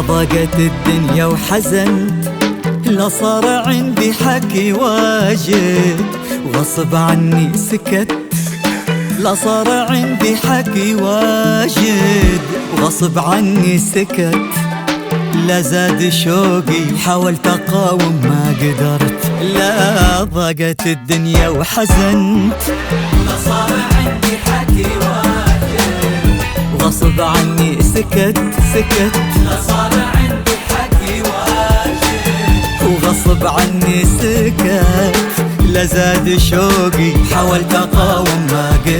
ضاقت الدنيا وحزنت. لا صار عندي حكي واجد وغصب عني سكت. لا صار عندي حكي واجد وغصب عني سكت. لا زاد شوقي حاولت أقاوم ما قدرت. لا ضاقت الدنيا وحزنت. لا صار عندي حكي واجد وغصب عني سكت سكت. لا صار عندي حكي واجد وغصب عني سكت. لا زاد شوقي حاولت أقاوم ما قدرت.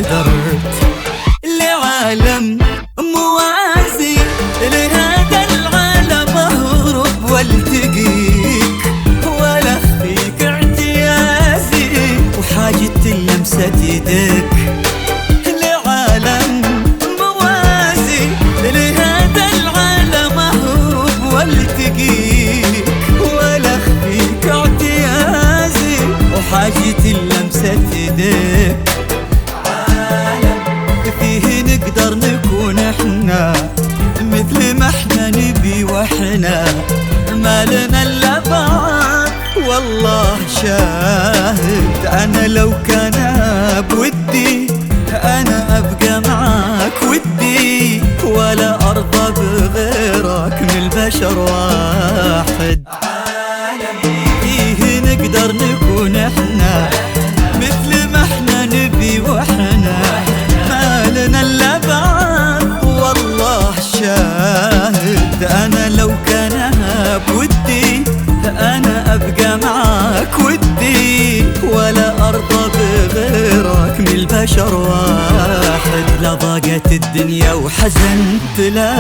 وإحنا ما لنا الا بعض والله شاهد أنا لو كان بودي أنا أبقى معاك ودي. ولا ارضى بغيرك من البشر واحد. فيه نقدر نكون إحنا؟ البشر واحد لا ضاقت الدنيا وحزنت لا.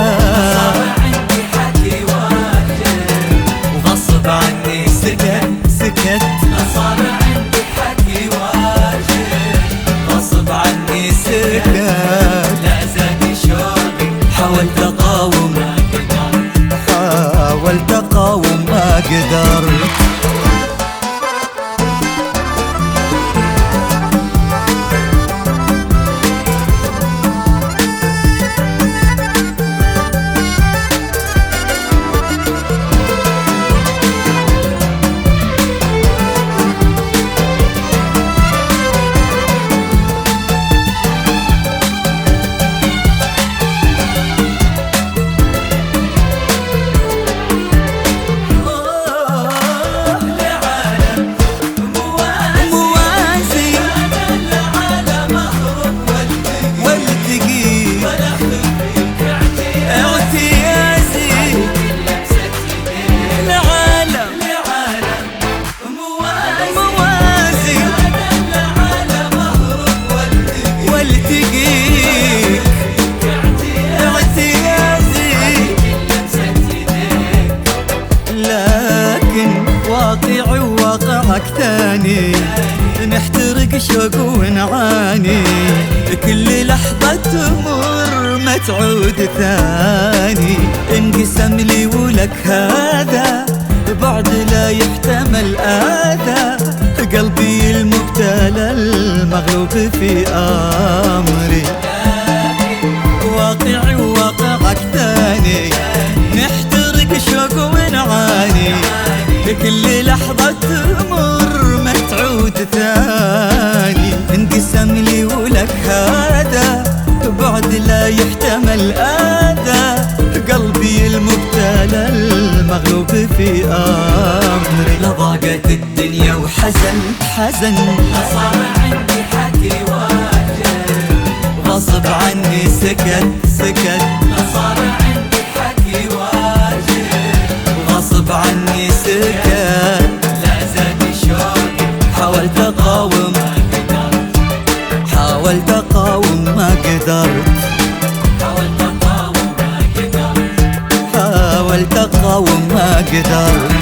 عندي حكي واجد وغصب عني سكت سكت. لا صار وواقعك ثاني نحترق شوق ونعاني. كل لحظة تمر ما تعود ثاني. انقسم لي ولك هذا بعد لا يحتمل آذى. قلبي المبتلى المغلوب في أمري. واقعي وواقعك ثاني نحترق شوق ونعاني. كل لحظة في أمري لضاقت الدنيا وحزن حزن. صار عندي حكي واجد غصب عني سكت سكت. صار عندي حكي واجد غصب عني سكت. لا زاد شوقي حاولت أقاوم حاولت اقاوم ما قدرت حاولت أقاوم ما قدرت. حاولت أقاوم ما قدرت.